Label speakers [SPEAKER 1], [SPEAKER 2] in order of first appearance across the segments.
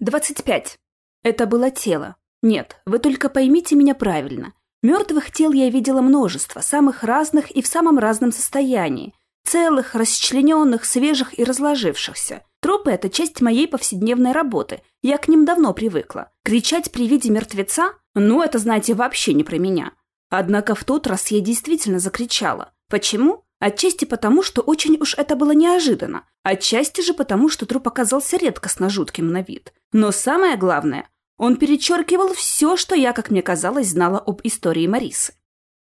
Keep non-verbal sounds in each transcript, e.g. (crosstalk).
[SPEAKER 1] 25. Это было тело. Нет, вы только поймите меня правильно. Мертвых тел я видела множество, самых разных и в самом разном состоянии. Целых, расчлененных, свежих и разложившихся. Трупы – это часть моей повседневной работы. Я к ним давно привыкла. Кричать при виде мертвеца? Ну, это, знаете, вообще не про меня. Однако в тот раз я действительно закричала. Почему? Отчасти потому, что очень уж это было неожиданно. Отчасти же потому, что труп оказался редкостно жутким на вид. Но самое главное, он перечеркивал все, что я, как мне казалось, знала об истории Марисы.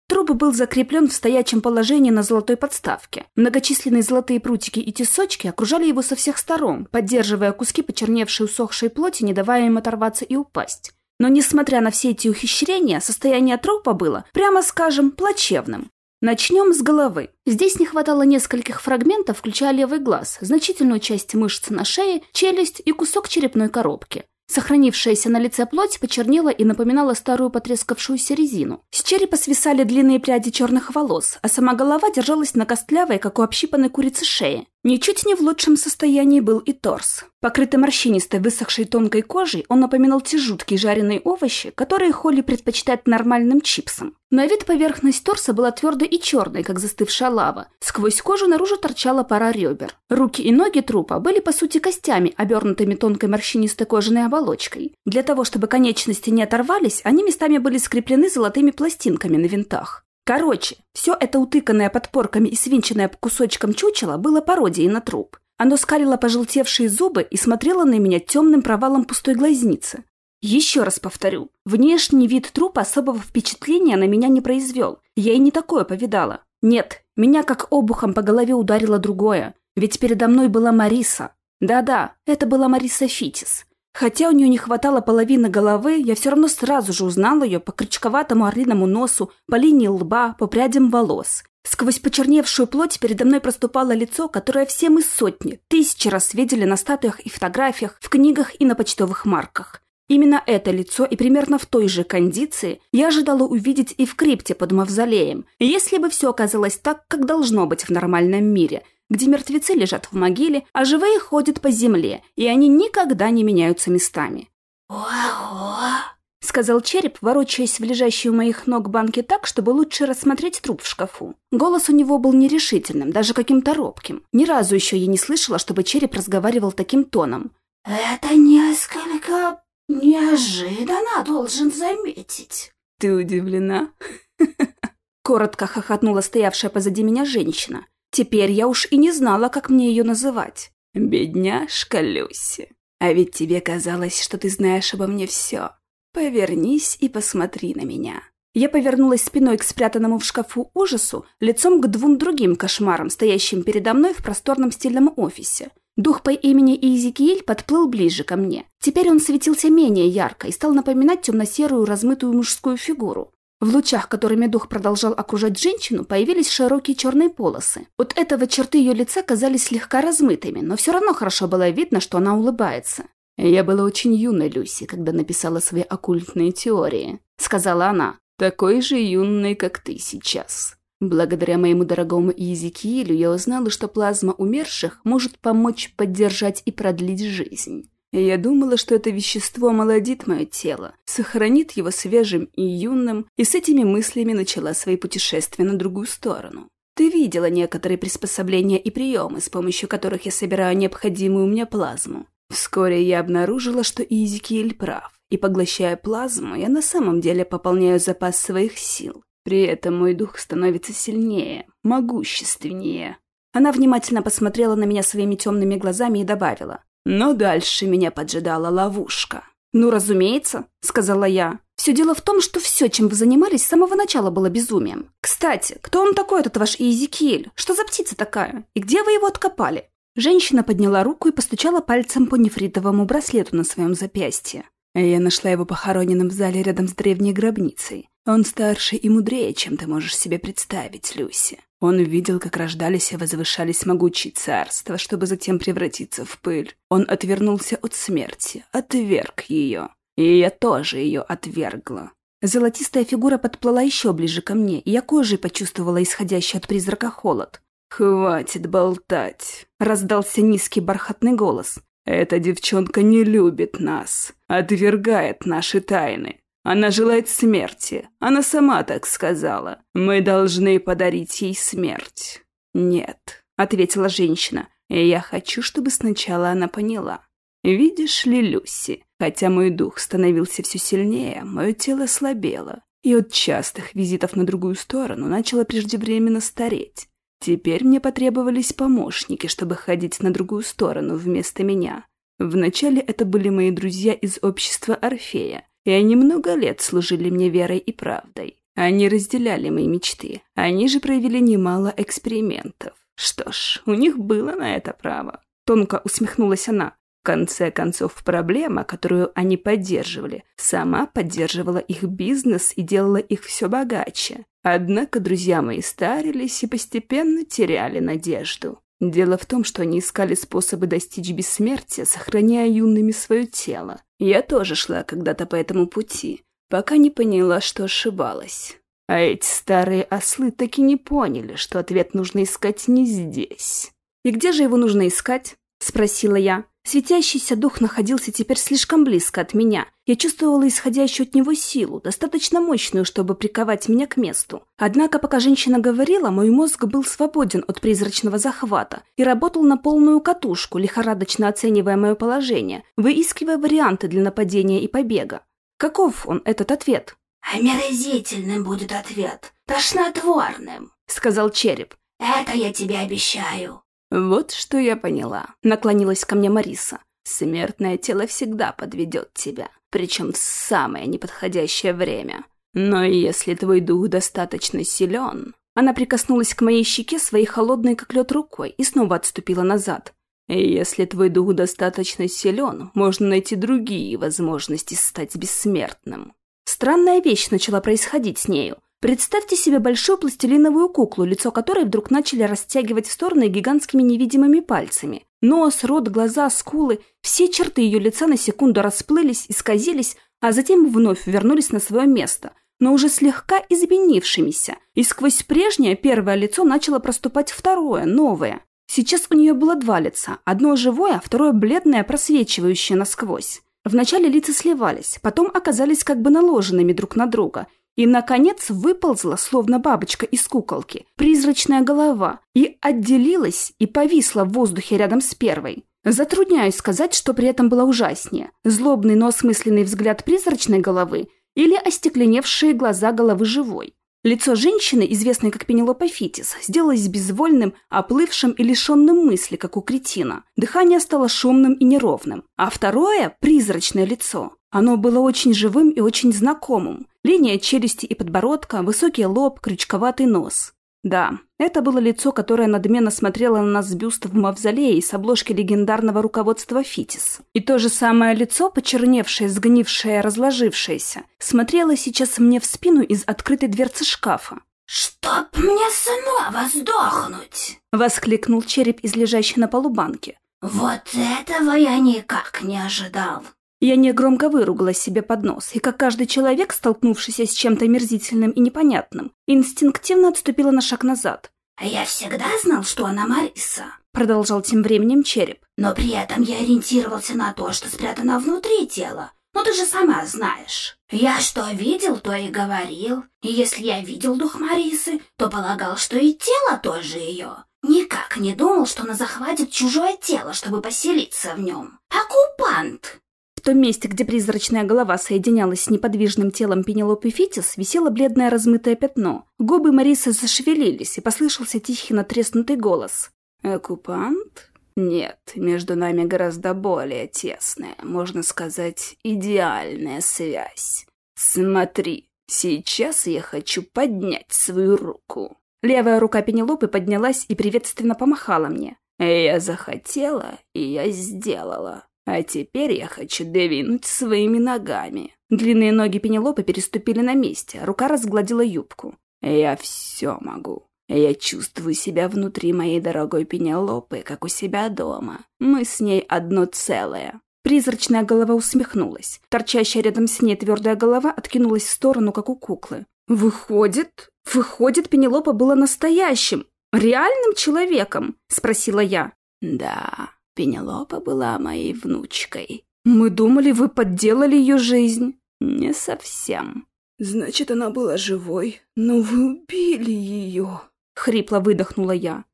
[SPEAKER 1] Труп был закреплен в стоячем положении на золотой подставке. Многочисленные золотые прутики и тесочки окружали его со всех сторон, поддерживая куски почерневшей усохшей плоти, не давая им оторваться и упасть. Но, несмотря на все эти ухищрения, состояние трупа было, прямо скажем, плачевным. Начнем с головы. Здесь не хватало нескольких фрагментов, включая левый глаз, значительную часть мышц на шее, челюсть и кусок черепной коробки. Сохранившаяся на лице плоть почернела и напоминала старую потрескавшуюся резину. С черепа свисали длинные пряди черных волос, а сама голова держалась на костлявой, как у общипанной курицы шее. Ничуть не в лучшем состоянии был и торс. Покрытый морщинистой, высохшей тонкой кожей, он напоминал те жуткие жареные овощи, которые Холли предпочитает нормальным чипсам. На вид поверхность торса была твердой и черной, как застывшая лава. Сквозь кожу наружу торчала пара ребер. Руки и ноги трупа были, по сути, костями, обернутыми тонкой морщинистой кожаной оболочкой. Для того, чтобы конечности не оторвались, они местами были скреплены золотыми пластинками на винтах. Короче, все это утыканное подпорками и свинченное по кусочкам чучело было пародией на труп. Оно скалило пожелтевшие зубы и смотрело на меня темным провалом пустой глазницы. Еще раз повторю, внешний вид трупа особого впечатления на меня не произвел. Я и не такое повидала. Нет, меня как обухом по голове ударило другое. Ведь передо мной была Мариса. Да-да, это была Мариса Фитис. Хотя у нее не хватало половины головы, я все равно сразу же узнала ее по крючковатому орлиному носу, по линии лба, по прядям волос. Сквозь почерневшую плоть передо мной проступало лицо, которое все мы сотни, тысячи раз видели на статуях и фотографиях, в книгах и на почтовых марках. Именно это лицо и примерно в той же кондиции я ожидала увидеть и в крипте под мавзолеем, если бы все оказалось так, как должно быть в нормальном мире – где мертвецы лежат в могиле, а живые ходят по земле, и они никогда не меняются местами.
[SPEAKER 2] «Ого!»
[SPEAKER 1] — сказал череп, ворочаясь в лежащей у моих ног банке так, чтобы лучше рассмотреть труп в шкафу. Голос у него был нерешительным, даже каким-то робким. Ни разу еще я не слышала, чтобы череп разговаривал таким тоном.
[SPEAKER 2] «Это несколько неожиданно, должен заметить».
[SPEAKER 1] «Ты удивлена?» (laughs) Коротко хохотнула стоявшая позади меня женщина. Теперь я уж и не знала, как мне ее называть. «Бедняжка Люси, а ведь тебе казалось, что ты знаешь обо мне все. Повернись и посмотри на меня». Я повернулась спиной к спрятанному в шкафу ужасу, лицом к двум другим кошмарам, стоящим передо мной в просторном стильном офисе. Дух по имени Иезекииль подплыл ближе ко мне. Теперь он светился менее ярко и стал напоминать темно-серую размытую мужскую фигуру. В лучах, которыми дух продолжал окружать женщину, появились широкие черные полосы. От этого черты ее лица казались слегка размытыми, но все равно хорошо было видно, что она улыбается. «Я была очень юной, Люси, когда написала свои оккультные теории», — сказала она. «Такой же юной, как ты сейчас. Благодаря моему дорогому Иезекиилю я узнала, что плазма умерших может помочь поддержать и продлить жизнь. Я думала, что это вещество молодит мое тело, сохранит его свежим и юным, и с этими мыслями начала свои путешествия на другую сторону. Ты видела некоторые приспособления и приемы, с помощью которых я собираю необходимую мне плазму. Вскоре я обнаружила, что Изикиэль прав, и поглощая плазму, я на самом деле пополняю запас своих сил. При этом мой дух становится сильнее, могущественнее. Она внимательно посмотрела на меня своими темными глазами и добавила. Но дальше меня поджидала ловушка. «Ну, разумеется», — сказала я. «Все дело в том, что все, чем вы занимались, с самого начала было безумием. Кстати, кто он такой, этот ваш Иезекииль? Что за птица такая? И где вы его откопали?» Женщина подняла руку и постучала пальцем по нефритовому браслету на своем запястье. Я нашла его похороненным в зале рядом с древней гробницей. Он старше и мудрее, чем ты можешь себе представить, Люси. Он видел, как рождались и возвышались могучие царства, чтобы затем превратиться в пыль. Он отвернулся от смерти, отверг ее. И я тоже ее отвергла. Золотистая фигура подплыла еще ближе ко мне, и я кожей почувствовала исходящий от призрака холод. «Хватит болтать!» — раздался низкий бархатный голос.
[SPEAKER 3] Эта девчонка не любит нас, отвергает наши тайны. Она желает смерти. Она сама так сказала. Мы должны подарить ей смерть. Нет, ответила женщина. Я хочу, чтобы сначала она поняла. Видишь ли, Люси, хотя мой дух становился все сильнее, мое тело слабело, и от частых визитов на другую сторону начало преждевременно стареть. Теперь мне потребовались помощники, чтобы ходить на другую сторону вместо меня. Вначале это были мои друзья из общества Орфея, и они много лет служили мне верой и правдой. Они разделяли мои мечты, они же провели немало экспериментов. Что ж, у них было на это право. Тонко усмехнулась она. В конце концов, проблема, которую они поддерживали, сама поддерживала их бизнес и делала их все богаче. Однако друзья мои старились и постепенно теряли надежду. Дело в том, что они искали способы достичь бессмертия, сохраняя юными свое тело. Я тоже шла когда-то по этому пути, пока не поняла, что ошибалась. А эти старые ослы так и не поняли, что ответ нужно искать не здесь.
[SPEAKER 1] «И где же его нужно искать?» — спросила я. Светящийся дух находился теперь слишком близко от меня. Я чувствовала исходящую от него силу, достаточно мощную, чтобы приковать меня к месту. Однако, пока женщина говорила, мой мозг был свободен от призрачного захвата и работал на полную катушку, лихорадочно оценивая мое положение, выискивая варианты для нападения и побега. Каков он, этот ответ?
[SPEAKER 2] «Омерзительным будет ответ, тошнотворным», — сказал череп. «Это я тебе обещаю».
[SPEAKER 3] «Вот что я поняла», — наклонилась ко мне Мариса. «Смертное тело всегда подведет тебя, причем в самое неподходящее время. Но если твой дух достаточно силен...» Она прикоснулась к моей щеке своей холодной как лед рукой и снова отступила назад. «Если твой дух достаточно силен, можно найти другие возможности стать бессмертным».
[SPEAKER 1] Странная вещь начала происходить с нею. Представьте себе большую пластилиновую куклу, лицо которой вдруг начали растягивать в стороны гигантскими невидимыми пальцами. Нос, рот, глаза, скулы – все черты ее лица на секунду расплылись, исказились, а затем вновь вернулись на свое место, но уже слегка изменившимися, и сквозь прежнее первое лицо начало проступать второе, новое. Сейчас у нее было два лица, одно живое, второе бледное, просвечивающее насквозь. Вначале лица сливались, потом оказались как бы наложенными друг на друга – и, наконец, выползла, словно бабочка из куколки, призрачная голова, и отделилась и повисла в воздухе рядом с первой. Затрудняюсь сказать, что при этом было ужаснее. Злобный, но осмысленный взгляд призрачной головы или остекленевшие глаза головы живой. Лицо женщины, известной как Пенелопа Фитис, сделалось безвольным, оплывшим и лишенным мысли, как у кретина. Дыхание стало шумным и неровным. А второе, призрачное лицо, оно было очень живым и очень знакомым. Линия челюсти и подбородка, высокий лоб, крючковатый нос. Да, это было лицо, которое надменно смотрело на нас с бюста в мавзолее с обложки легендарного руководства ФИТИС. И то же самое лицо, почерневшее, сгнившее, разложившееся, смотрело сейчас мне в спину из открытой дверцы шкафа.
[SPEAKER 2] «Чтоб мне снова сдохнуть!»
[SPEAKER 1] — воскликнул череп из лежащей на полу банки.
[SPEAKER 2] «Вот этого я никак не ожидал!»
[SPEAKER 1] Я негромко выругалась себе под нос, и как каждый человек, столкнувшийся с чем-то мерзительным и непонятным, инстинктивно отступила на шаг назад.
[SPEAKER 2] «А я всегда знал, что она Мариса», —
[SPEAKER 1] продолжал тем временем череп.
[SPEAKER 2] «Но при этом я ориентировался на то, что спрятано внутри тела. Ну ты же сама знаешь. Я что видел, то и говорил. И если я видел дух Марисы, то полагал, что и тело тоже ее. Никак не думал, что она захватит чужое тело, чтобы поселиться в нем. Оккупант!»
[SPEAKER 1] Том месте, где призрачная голова соединялась с неподвижным телом Пенелопы Фитис, висело бледное размытое пятно. Губы Марисы зашевелились, и послышался тихий натреснутый голос.
[SPEAKER 3] «Оккупант? Нет, между нами гораздо более тесная, можно сказать, идеальная связь. Смотри, сейчас я хочу поднять свою руку».
[SPEAKER 1] Левая рука Пенелопы поднялась и приветственно помахала мне.
[SPEAKER 3] «Я захотела, и я сделала. А теперь я хочу двинуть своими ногами.
[SPEAKER 1] Длинные ноги Пенелопы переступили на месте, рука разгладила юбку.
[SPEAKER 3] Я все могу. Я чувствую себя внутри моей дорогой Пенелопы, как у себя дома. Мы с ней одно целое.
[SPEAKER 1] Призрачная голова усмехнулась. Торчащая рядом с ней твердая голова откинулась в сторону, как у куклы. «Выходит, выходит, Пенелопа была настоящим, реальным человеком?» – спросила я.
[SPEAKER 3] «Да, Пенелопа была моей внучкой.
[SPEAKER 1] Мы думали, вы подделали ее жизнь.
[SPEAKER 3] Не совсем. Значит, она была живой, но вы убили ее.
[SPEAKER 1] Хрипло выдохнула я.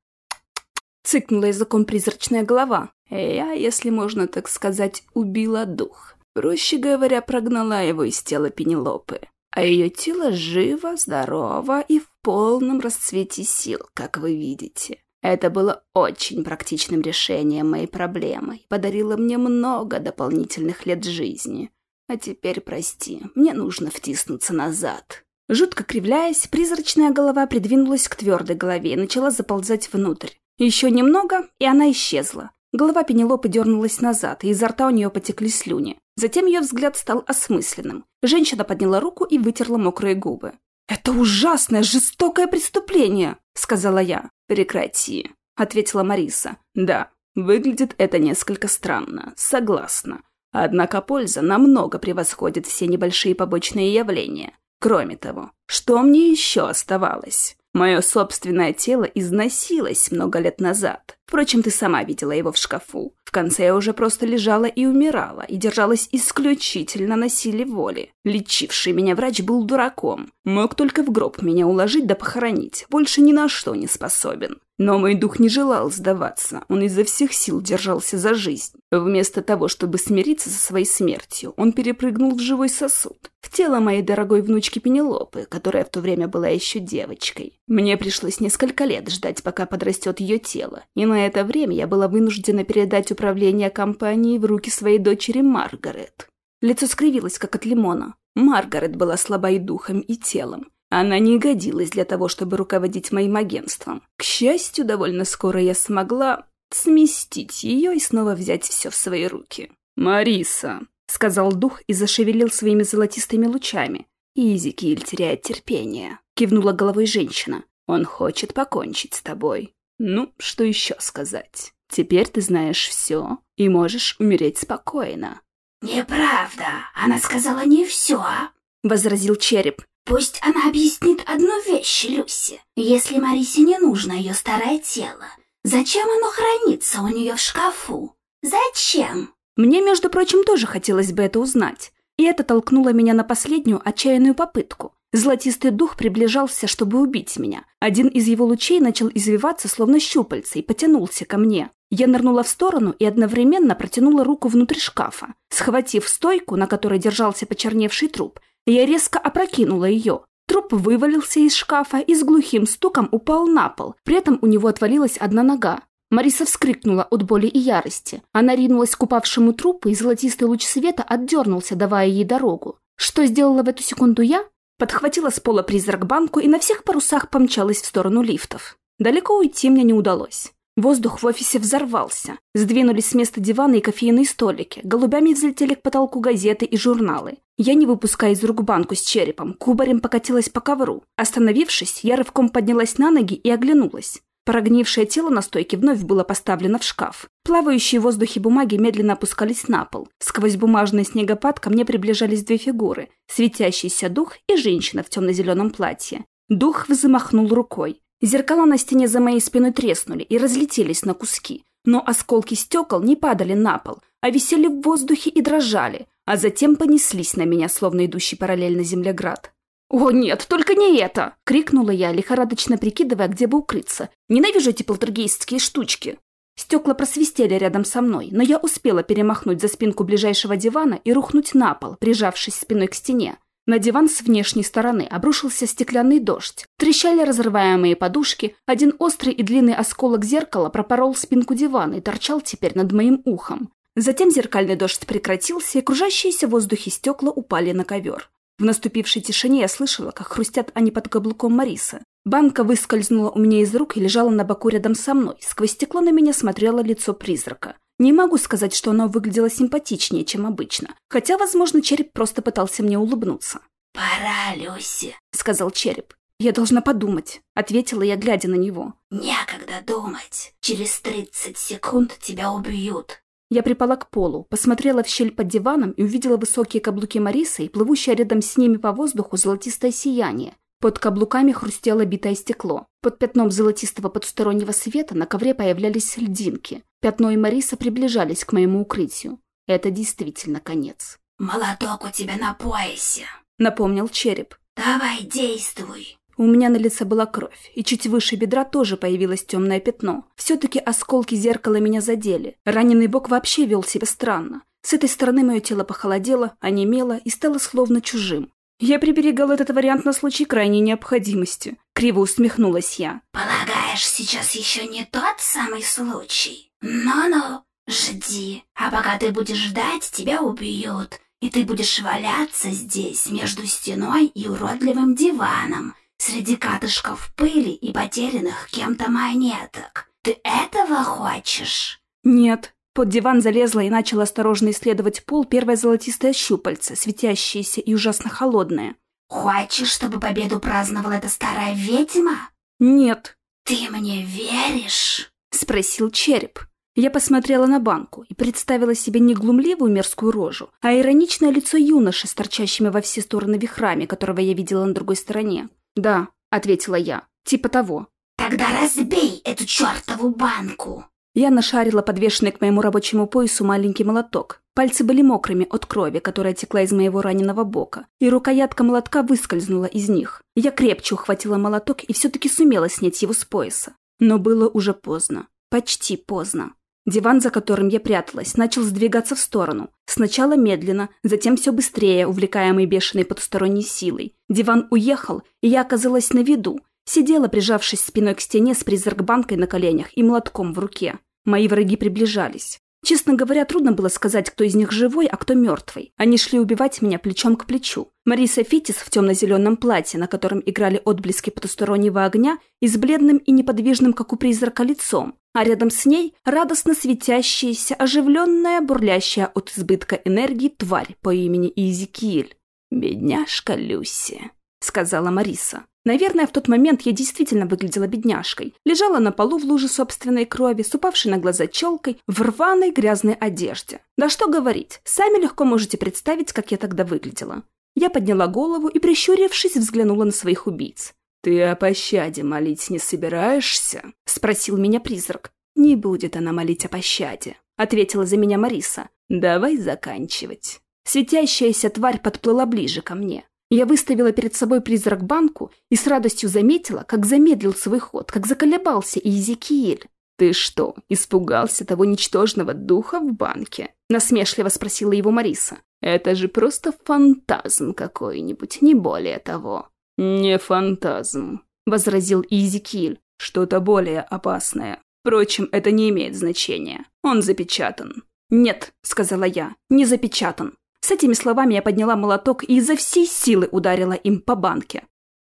[SPEAKER 1] Цыкнула языком призрачная голова.
[SPEAKER 3] Я, если можно так сказать, убила дух. Проще говоря, прогнала его из тела Пенелопы. А ее тело живо, здорово и в полном расцвете сил, как вы видите. Это было очень практичным решением моей проблемы и подарило мне много дополнительных лет жизни. А теперь, прости, мне нужно втиснуться назад.
[SPEAKER 1] Жутко кривляясь, призрачная голова придвинулась к твердой голове и начала заползать внутрь. Еще немного, и она исчезла. Голова Пенелопы дернулась назад, и изо рта у нее потекли слюни. Затем ее взгляд стал осмысленным. Женщина подняла руку и вытерла мокрые губы. «Это ужасное, жестокое преступление!» — сказала я.
[SPEAKER 3] «Прекрати», — ответила Мариса. «Да, выглядит это несколько странно, согласна. Однако польза намного превосходит все небольшие побочные явления. Кроме того, что мне еще оставалось? Мое собственное тело износилось много лет назад. Впрочем, ты сама видела его в шкафу. В конце я уже просто лежала и умирала, и держалась исключительно на силе воли. Лечивший меня врач был дураком. Мог только в гроб меня уложить да похоронить. Больше ни на что не способен. Но мой дух не желал сдаваться, он изо всех сил держался за жизнь. Вместо того, чтобы смириться со своей смертью, он перепрыгнул в живой сосуд, в тело моей дорогой внучки Пенелопы, которая в то время была еще девочкой. Мне пришлось несколько лет ждать, пока подрастет ее тело, и на это время я была вынуждена передать управление компанией в руки своей дочери Маргарет. Лицо скривилось, как от лимона. Маргарет была слаба и духом, и телом. Она не годилась для того, чтобы руководить моим агентством. К счастью, довольно скоро я смогла сместить ее и снова взять все в свои руки. «Мариса», — сказал дух и зашевелил своими золотистыми лучами. «Изикиль теряет терпение», — кивнула головой женщина. «Он хочет покончить с тобой. Ну, что еще сказать? Теперь ты знаешь все и можешь умереть спокойно».
[SPEAKER 2] «Неправда. Она сказала не все», — возразил череп. Пусть она объяснит одну вещь, Люси. Если Марисе не нужно ее старое тело, зачем оно хранится у нее в шкафу? Зачем?
[SPEAKER 1] Мне, между прочим, тоже хотелось бы это узнать. И это толкнуло меня на последнюю отчаянную попытку. Золотистый дух приближался, чтобы убить меня. Один из его лучей начал извиваться, словно щупальца, и потянулся ко мне. Я нырнула в сторону и одновременно протянула руку внутрь шкафа. Схватив стойку, на которой держался почерневший труп, я резко опрокинула ее. Труп вывалился из шкафа и с глухим стуком упал на пол. При этом у него отвалилась одна нога. Мариса вскрикнула от боли и ярости. Она ринулась к упавшему трупу, и золотистый луч света отдернулся, давая ей дорогу. Что сделала в эту секунду я? Подхватила с пола призрак банку и на всех парусах помчалась в сторону лифтов. Далеко уйти мне не удалось. Воздух в офисе взорвался. Сдвинулись с места диваны и кофейные столики. Голубями взлетели к потолку газеты и журналы. Я, не выпуская из рук банку с черепом, кубарем покатилась по ковру. Остановившись, я рывком поднялась на ноги и оглянулась. Прогнившее тело на стойке вновь было поставлено в шкаф. Плавающие в воздухе бумаги медленно опускались на пол. Сквозь бумажный снегопад ко мне приближались две фигуры. Светящийся дух и женщина в темно-зеленом платье. Дух взмахнул рукой. Зеркала на стене за моей спиной треснули и разлетелись на куски. Но осколки стекол не падали на пол, а висели в воздухе и дрожали а затем понеслись на меня, словно идущий параллельно землеград. «О, нет, только не это!» — крикнула я, лихорадочно прикидывая, где бы укрыться. «Ненавижу эти полтергейстские штучки!» Стекла просвистели рядом со мной, но я успела перемахнуть за спинку ближайшего дивана и рухнуть на пол, прижавшись спиной к стене. На диван с внешней стороны обрушился стеклянный дождь. Трещали разрываемые подушки, один острый и длинный осколок зеркала пропорол спинку дивана и торчал теперь над моим ухом. Затем зеркальный дождь прекратился, и кружащиеся в воздухе стекла упали на ковер. В наступившей тишине я слышала, как хрустят они под каблуком Мариса. Банка выскользнула у меня из рук и лежала на боку рядом со мной. Сквозь стекло на меня смотрело лицо призрака. Не могу сказать, что оно выглядело симпатичнее, чем обычно. Хотя, возможно, череп просто пытался мне улыбнуться.
[SPEAKER 2] «Пора, Люси», —
[SPEAKER 1] сказал череп. «Я должна подумать», — ответила я, глядя на него.
[SPEAKER 2] «Некогда думать. Через тридцать секунд тебя убьют.
[SPEAKER 1] Я припала к полу, посмотрела в щель под диваном и увидела высокие каблуки Марисы и плывущее рядом с ними по воздуху золотистое сияние. Под каблуками хрустело битое стекло. Под пятном золотистого потустороннего света на ковре появлялись льдинки. Пятно и Мариса приближались к моему укрытию. Это действительно конец.
[SPEAKER 2] «Молоток у тебя на поясе», —
[SPEAKER 1] напомнил череп.
[SPEAKER 2] «Давай, действуй».
[SPEAKER 1] У меня на лице была кровь, и чуть выше бедра тоже появилось темное пятно. Все-таки осколки зеркала меня задели. Раненый бок вообще вел себя странно. С этой стороны мое тело похолодело, онемело и стало словно чужим. Я приберегал этот вариант на случай крайней необходимости. Криво усмехнулась я.
[SPEAKER 2] «Полагаешь, сейчас еще не тот самый случай? Ну-ну, жди. А пока ты будешь ждать, тебя убьют. И ты будешь валяться здесь, между стеной и уродливым диваном, среди катышков пыли и потерянных кем-то монеток. Ты этого хочешь?»
[SPEAKER 1] «Нет», под диван залезла и начала осторожно исследовать пол первое золотистое щупальце, светящееся и ужасно холодное.
[SPEAKER 2] «Хочешь, чтобы победу праздновала эта старая ведьма?»
[SPEAKER 1] «Нет».
[SPEAKER 2] «Ты мне веришь?»
[SPEAKER 1] — спросил череп. Я посмотрела на банку и представила себе не глумливую мерзкую рожу, а ироничное лицо юноши с торчащими во все стороны вихрами, которого я видела на другой стороне. «Да», — ответила я, — «типа того».
[SPEAKER 2] «Тогда разбей эту чертову банку!»
[SPEAKER 1] Я нашарила подвешенный к моему рабочему поясу маленький молоток. Пальцы были мокрыми от крови, которая текла из моего раненого бока, и рукоятка молотка выскользнула из них. Я крепче ухватила молоток и все-таки сумела снять его с пояса. Но было уже поздно. Почти поздно. Диван, за которым я пряталась, начал сдвигаться в сторону. Сначала медленно, затем все быстрее, увлекаемый бешеной потусторонней силой. Диван уехал, и я оказалась на виду, Сидела, прижавшись спиной к стене с призрак-банкой на коленях и молотком в руке. Мои враги приближались. Честно говоря, трудно было сказать, кто из них живой, а кто мертвый. Они шли убивать меня плечом к плечу. Мариса Фитис в темно-зеленом платье, на котором играли отблески потустороннего огня, и с бледным и неподвижным, как у призрака, лицом. А рядом с ней радостно светящаяся, оживленная, бурлящая от избытка энергии тварь по имени Изикииль. «Бедняжка Люси», — сказала Мариса. Наверное, в тот момент я действительно выглядела бедняжкой. Лежала на полу в луже собственной крови, с упавшей на глаза челкой, в рваной грязной одежде. Да что говорить, сами легко можете представить, как я тогда выглядела. Я подняла голову и, прищурившись, взглянула на своих убийц. «Ты о пощаде молить не собираешься?» — спросил меня призрак. «Не будет она молить о пощаде», — ответила за меня Мариса. «Давай заканчивать». Светящаяся тварь подплыла ближе ко мне. Я выставила перед собой призрак банку и с радостью заметила, как замедлил свой ход, как заколебался Иезекииль. «Ты что, испугался того ничтожного духа в банке?» — насмешливо спросила его Мариса. «Это же просто фантазм какой-нибудь, не более того». «Не фантазм», — возразил Иезекииль. «Что-то более опасное. Впрочем, это не имеет значения. Он запечатан». «Нет», — сказала я, — «не запечатан. С этими словами я подняла молоток и изо всей силы ударила им по банке.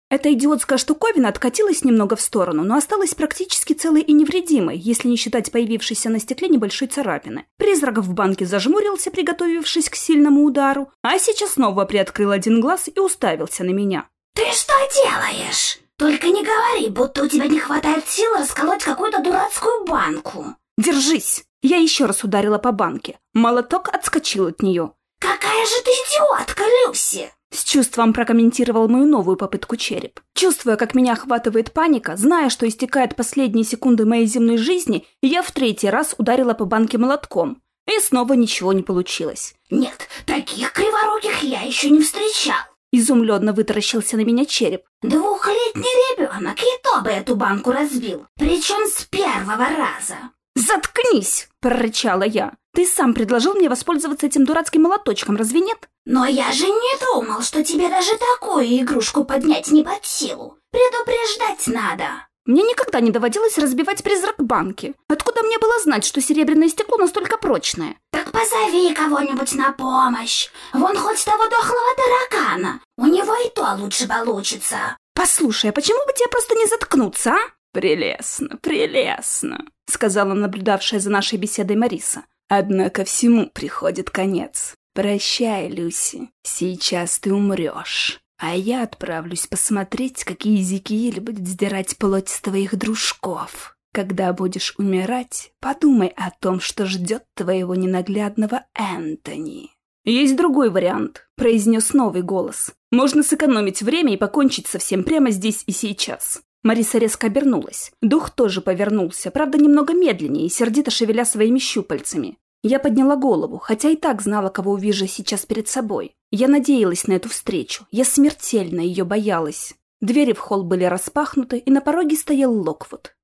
[SPEAKER 1] Эта идиотская штуковина откатилась немного в сторону, но осталась практически целой и невредимой, если не считать появившейся на стекле небольшой царапины. Призрак в банке зажмурился, приготовившись к сильному удару, а сейчас снова приоткрыл один глаз и уставился на меня.
[SPEAKER 2] «Ты что делаешь? Только не говори, будто у тебя не хватает сил расколоть какую-то дурацкую банку».
[SPEAKER 1] «Держись!» Я еще раз ударила по банке. Молоток отскочил от нее.
[SPEAKER 2] «Какая же ты идиотка, Люси!»
[SPEAKER 1] С чувством прокомментировал мою новую попытку череп. Чувствуя, как меня охватывает паника, зная, что истекают последние секунды моей земной жизни, я в третий раз ударила по банке молотком. И снова ничего не получилось.
[SPEAKER 2] «Нет, таких криворуких я еще не встречал!»
[SPEAKER 1] Изумленно вытаращился на меня череп.
[SPEAKER 2] «Двухлетний ребенок, и то бы эту банку разбил, причем с первого раза!»
[SPEAKER 1] «Заткнись!» – прорычала я. «Ты сам предложил мне воспользоваться этим дурацким молоточком, разве нет?»
[SPEAKER 2] «Но я же не думал, что тебе даже такую игрушку поднять не под силу. Предупреждать надо!»
[SPEAKER 1] Мне никогда не доводилось разбивать призрак банки. Откуда мне было знать, что серебряное стекло настолько прочное?
[SPEAKER 2] Так позови кого-нибудь на помощь. Вон хоть того дохлого таракана. У него и то лучше получится.
[SPEAKER 1] Послушай, а почему бы тебе просто не заткнуться, а?
[SPEAKER 3] Прелестно, прелестно. — сказала наблюдавшая за нашей беседой Мариса. «Однако всему приходит конец. Прощай, Люси, сейчас ты умрешь, а я отправлюсь посмотреть, какие Зикииль будет сдирать плоть с твоих дружков. Когда будешь умирать, подумай о том, что ждет твоего ненаглядного Энтони».
[SPEAKER 1] «Есть другой вариант», — произнес новый голос. «Можно сэкономить время и покончить со всем прямо здесь и сейчас». Мариса резко обернулась. Дух тоже повернулся, правда, немного медленнее, сердито шевеля своими щупальцами. Я подняла голову, хотя и так знала, кого увижу сейчас перед собой. Я надеялась на эту встречу. Я смертельно ее боялась. Двери в холл были распахнуты, и на пороге стоял Локвуд.